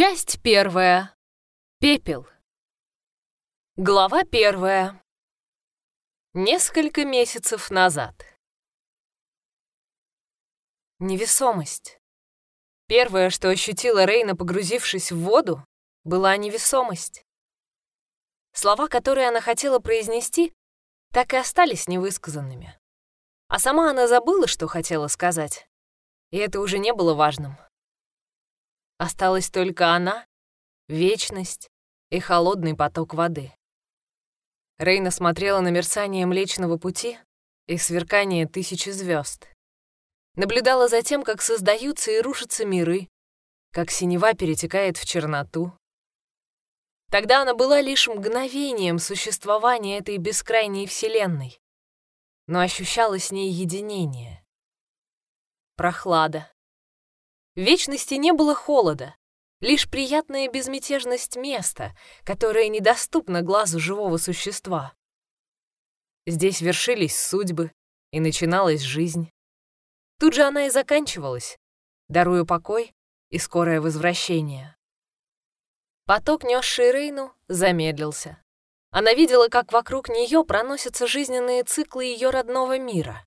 Часть первая. Пепел. Глава первая. Несколько месяцев назад. Невесомость. Первое, что ощутила Рейна, погрузившись в воду, была невесомость. Слова, которые она хотела произнести, так и остались невысказанными. А сама она забыла, что хотела сказать. И это уже не было важным. Осталась только она, вечность и холодный поток воды. Рейна смотрела на мерцание Млечного Пути и сверкание тысячи звезд. Наблюдала за тем, как создаются и рушатся миры, как синева перетекает в черноту. Тогда она была лишь мгновением существования этой бескрайней вселенной, но ощущала с ней единение. Прохлада, в вечности не было холода, лишь приятная безмятежность места, которое недоступно глазу живого существа. Здесь вершились судьбы, и начиналась жизнь. Тут же она и заканчивалась, даруя покой и скорое возвращение. Поток, несший Рейну, замедлился. Она видела, как вокруг нее проносятся жизненные циклы ее родного мира.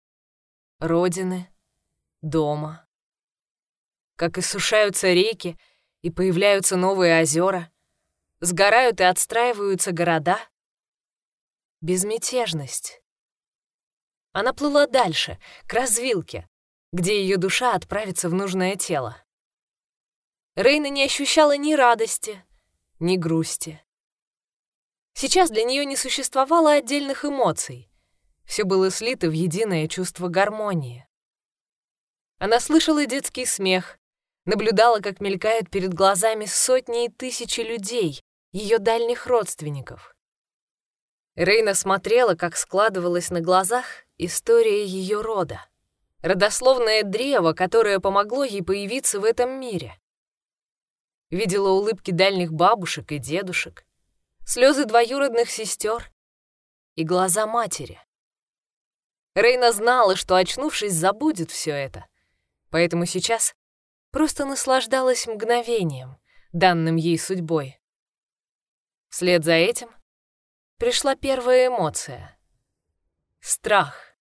Родины, дома, как иссушаются реки и появляются новые озера, сгорают и отстраиваются города. Безмятежность. Она плыла дальше, к развилке, где ее душа отправится в нужное тело. Рейна не ощущала ни радости, ни грусти. Сейчас для нее не существовало отдельных эмоций. Все было слито в единое чувство гармонии. Она слышала детский смех, наблюдала, как мелькают перед глазами сотни и тысячи людей, ее дальних родственников. Рейна смотрела, как складывалась на глазах история ее рода. Родословное древо, которое помогло ей появиться в этом мире. Видела улыбки дальних бабушек и дедушек, слезы двоюродных сестер и глаза матери. Рейна знала, что, очнувшись, забудет все это, поэтому сейчас просто наслаждалась мгновением, данным ей судьбой. Вслед за этим пришла первая эмоция — страх.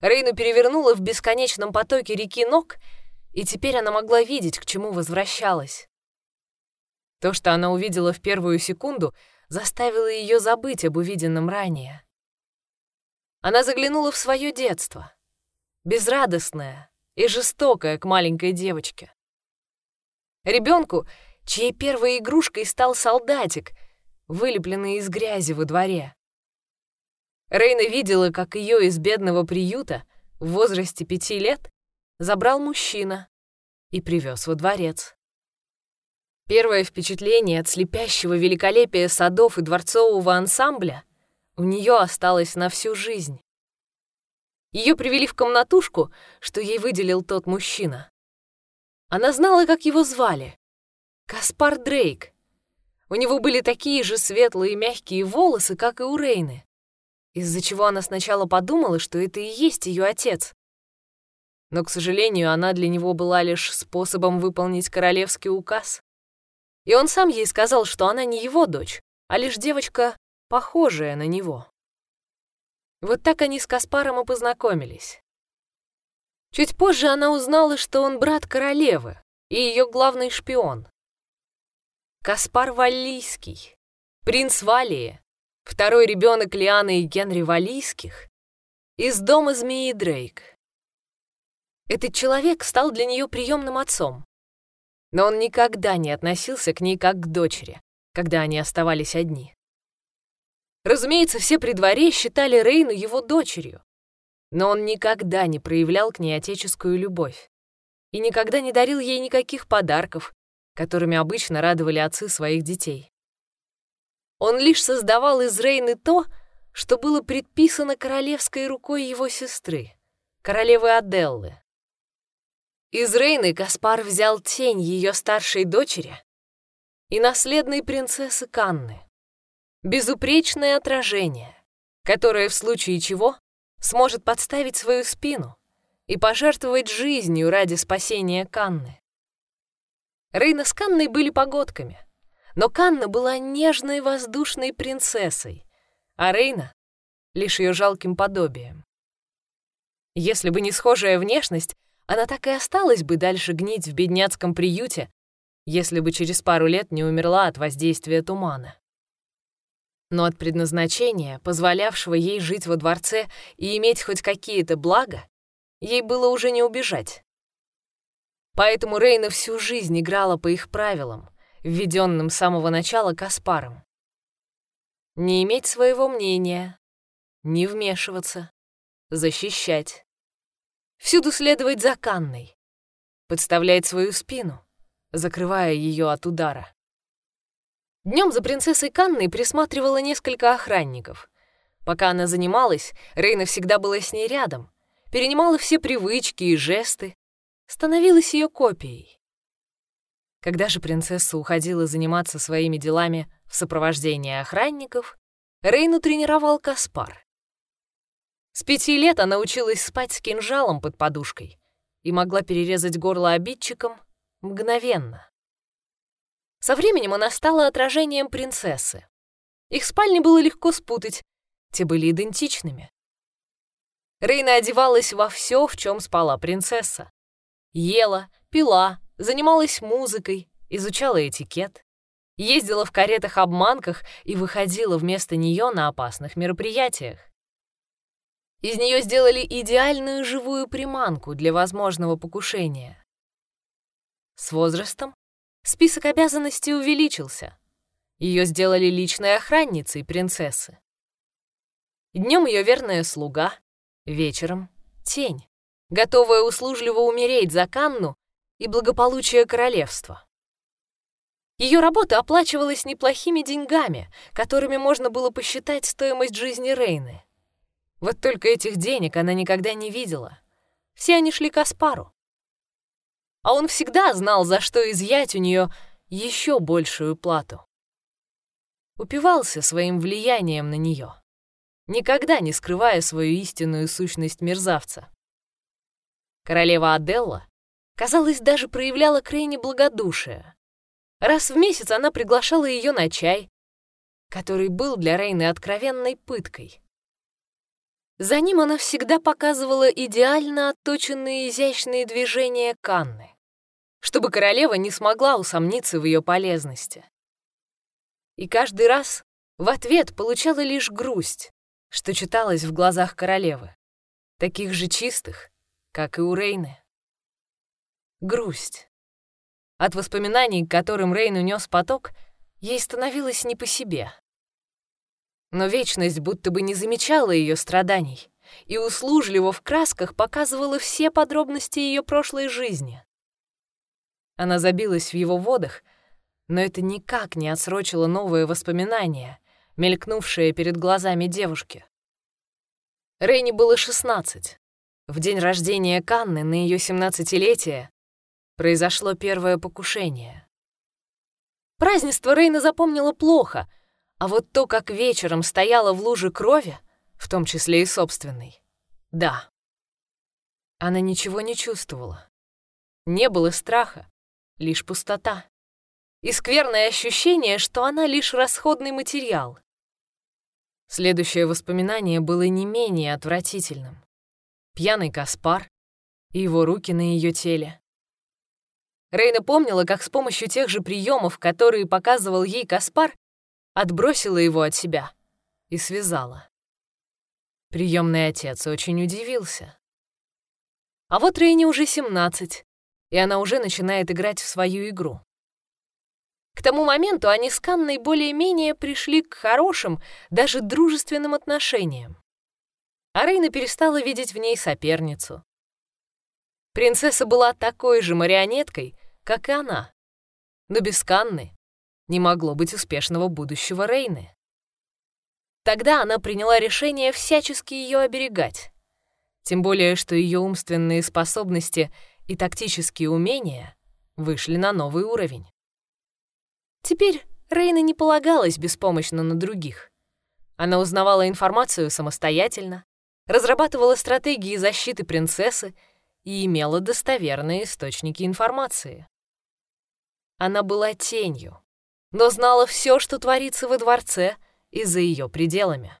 Рейну перевернула в бесконечном потоке реки ног, и теперь она могла видеть, к чему возвращалась. То, что она увидела в первую секунду, заставило ее забыть об увиденном ранее. Она заглянула в свое детство, безрадостное, и жестокая к маленькой девочке. Ребенку, чьей первой игрушкой стал солдатик, вылепленный из грязи во дворе. Рейна видела, как ее из бедного приюта в возрасте пяти лет забрал мужчина и привез во дворец. Первое впечатление от слепящего великолепия садов и дворцового ансамбля у нее осталось на всю жизнь. Ее привели в комнатушку, что ей выделил тот мужчина. Она знала, как его звали. Каспар Дрейк. У него были такие же светлые мягкие волосы, как и у Рейны, из-за чего она сначала подумала, что это и есть ее отец. Но, к сожалению, она для него была лишь способом выполнить королевский указ. И он сам ей сказал, что она не его дочь, а лишь девочка, похожая на него. Вот так они с Каспаром и познакомились. Чуть позже она узнала, что он брат королевы и ее главный шпион. Каспар Валлийский, принц Валии, второй ребенок Лианы и Генри Валийских, из дома змеи Дрейк. Этот человек стал для нее приемным отцом, но он никогда не относился к ней как к дочери, когда они оставались одни. Разумеется, все при дворе считали Рейну его дочерью, но он никогда не проявлял к ней отеческую любовь и никогда не дарил ей никаких подарков, которыми обычно радовали отцы своих детей. Он лишь создавал из Рейны то, что было предписано королевской рукой его сестры, королевы Аделлы. Из Рейны Каспар взял тень ее старшей дочери и наследной принцессы Канны безупречное отражение, которое в случае чего сможет подставить свою спину и пожертвовать жизнью ради спасения Канны. Рейна с Канной были погодками, но Канна была нежной воздушной принцессой, а Рейна — лишь ее жалким подобием. Если бы не схожая внешность, она так и осталась бы дальше гнить в бедняцком приюте, если бы через пару лет не умерла от воздействия тумана. Но от предназначения, позволявшего ей жить во дворце и иметь хоть какие-то блага, ей было уже не убежать. Поэтому Рейна всю жизнь играла по их правилам, введенным с самого начала Каспаром. Не иметь своего мнения, не вмешиваться, защищать. Всюду следовать за Канной, подставлять свою спину, закрывая ее от удара. Днем за принцессой Канной присматривало несколько охранников. Пока она занималась, Рейна всегда была с ней рядом, перенимала все привычки и жесты, становилась ее копией. Когда же принцесса уходила заниматься своими делами в сопровождении охранников, Рейну тренировал Каспар. С пяти лет она училась спать с кинжалом под подушкой и могла перерезать горло обидчикам мгновенно. Со временем она стала отражением принцессы. Их спальни было легко спутать, те были идентичными. Рейна одевалась во все, в чем спала принцесса. Ела, пила, занималась музыкой, изучала этикет, ездила в каретах-обманках и выходила вместо нее на опасных мероприятиях. Из нее сделали идеальную живую приманку для возможного покушения. С возрастом список обязанностей увеличился. Ее сделали личной охранницей принцессы. Днем ее верная слуга, вечером — тень готовая услужливо умереть за Канну и благополучие королевства. Ее работа оплачивалась неплохими деньгами, которыми можно было посчитать стоимость жизни Рейны. Вот только этих денег она никогда не видела. Все они шли к Аспару. А он всегда знал, за что изъять у нее еще большую плату. Упивался своим влиянием на нее, никогда не скрывая свою истинную сущность мерзавца. Королева Аделла, казалось, даже проявляла к Рейне благодушие. Раз в месяц она приглашала ее на чай, который был для Рейны откровенной пыткой. За ним она всегда показывала идеально отточенные изящные движения Канны, чтобы королева не смогла усомниться в ее полезности. И каждый раз в ответ получала лишь грусть, что читалось в глазах королевы, таких же чистых, как и у Рейны. Грусть. От воспоминаний, к которым Рейн унес поток, ей становилось не по себе. Но вечность будто бы не замечала ее страданий и услужливо в красках показывала все подробности ее прошлой жизни. Она забилась в его водах, но это никак не отсрочило новые воспоминания, мелькнувшие перед глазами девушки. Рейне было шестнадцать. В день рождения Канны на ее семнадцатилетие произошло первое покушение. Празднество Рейна запомнила плохо, а вот то, как вечером стояла в луже крови, в том числе и собственной, да. Она ничего не чувствовала. Не было страха, лишь пустота. И скверное ощущение, что она лишь расходный материал. Следующее воспоминание было не менее отвратительным пьяный Каспар и его руки на ее теле. Рейна помнила, как с помощью тех же приемов, которые показывал ей Каспар, отбросила его от себя и связала. Приемный отец очень удивился. А вот Рейне уже 17, и она уже начинает играть в свою игру. К тому моменту они с Канной более-менее пришли к хорошим, даже дружественным отношениям а Рейна перестала видеть в ней соперницу. Принцесса была такой же марионеткой, как и она, но без Канны не могло быть успешного будущего Рейны. Тогда она приняла решение всячески ее оберегать, тем более что ее умственные способности и тактические умения вышли на новый уровень. Теперь Рейна не полагалась беспомощно на других. Она узнавала информацию самостоятельно, разрабатывала стратегии защиты принцессы и имела достоверные источники информации. Она была тенью, но знала все, что творится во дворце и за ее пределами.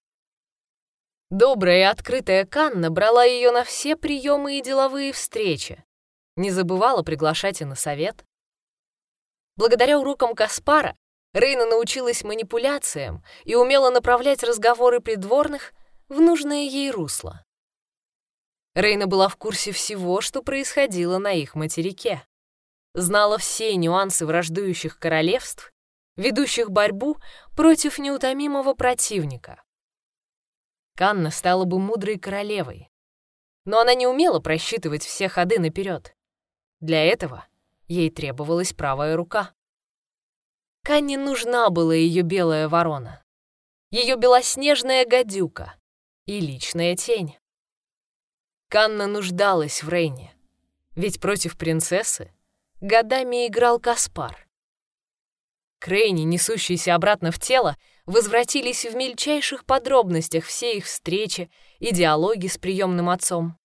Добрая и открытая Канна брала ее на все приемы и деловые встречи, не забывала приглашать и на совет. Благодаря урокам Каспара Рейна научилась манипуляциям и умела направлять разговоры придворных в нужное ей русло. Рейна была в курсе всего, что происходило на их материке. Знала все нюансы враждующих королевств, ведущих борьбу против неутомимого противника. Канна стала бы мудрой королевой, но она не умела просчитывать все ходы наперед. Для этого ей требовалась правая рука. Канне нужна была ее белая ворона, ее белоснежная гадюка и личная тень. Канна нуждалась в Рейне, ведь против принцессы годами играл Каспар. К Рейне, несущейся обратно в тело, возвратились в мельчайших подробностях все их встречи и диалоги с приемным отцом.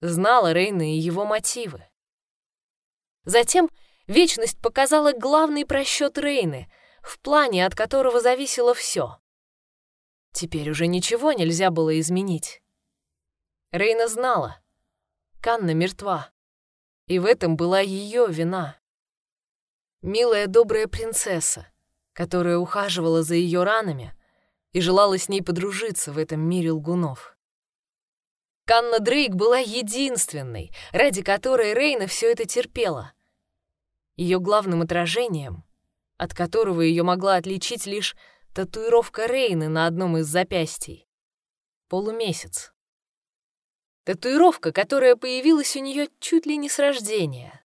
Знала Рейна и его мотивы. Затем Вечность показала главный просчет Рейны, в плане от которого зависело все. Теперь уже ничего нельзя было изменить. Рейна знала. Канна мертва. И в этом была ее вина. Милая добрая принцесса, которая ухаживала за ее ранами и желала с ней подружиться в этом мире лгунов. Канна Дрейк была единственной, ради которой Рейна все это терпела. Ее главным отражением, от которого ее могла отличить лишь татуировка Рейны на одном из запястий. Полумесяц. Татуировка, которая появилась у нее чуть ли не с рождения.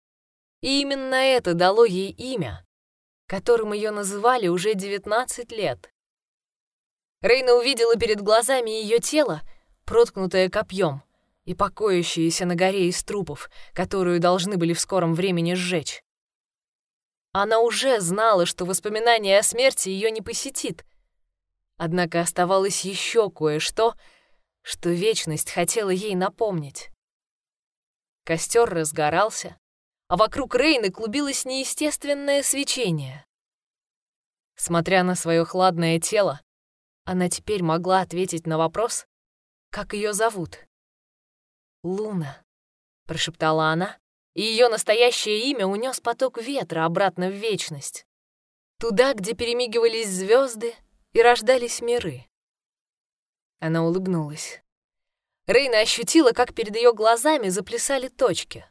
И именно это дало ей имя, которым ее называли уже 19 лет. Рейна увидела перед глазами ее тело, проткнутое копьем, и покоящееся на горе из трупов, которую должны были в скором времени сжечь. Она уже знала, что воспоминание о смерти ее не посетит. Однако оставалось еще кое-что — что вечность хотела ей напомнить. Костер разгорался, а вокруг Рейны клубилось неестественное свечение. Смотря на свое хладное тело, она теперь могла ответить на вопрос, как ее зовут. «Луна», — прошептала она, и ее настоящее имя унес поток ветра обратно в вечность. Туда, где перемигивались звезды и рождались миры. Она улыбнулась. Рейна ощутила, как перед ее глазами заплясали точки.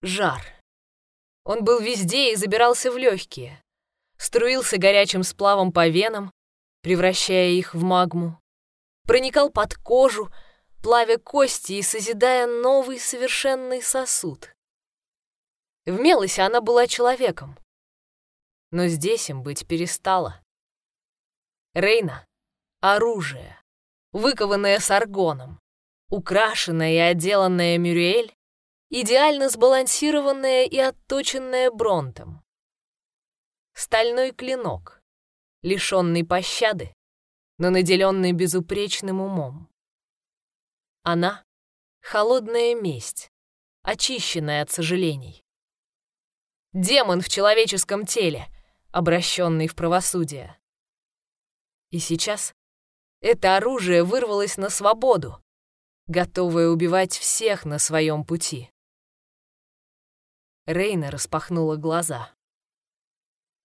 Жар. Он был везде и забирался в легкие. Струился горячим сплавом по венам, превращая их в магму. Проникал под кожу, плавя кости и созидая новый совершенный сосуд. В Мелосе она была человеком, но здесь им быть перестала. Рейна оружие, выкованное саргоном, украшенное и отделанное мюрюэль, идеально сбалансированное и отточенное бронтом. Стальной клинок, лишенный пощады, но наделенный безупречным умом. Она — холодная месть, очищенная от сожалений. Демон в человеческом теле, обращенный в правосудие. И сейчас это оружие вырвалось на свободу, готовое убивать всех на своем пути. Рейна распахнула глаза.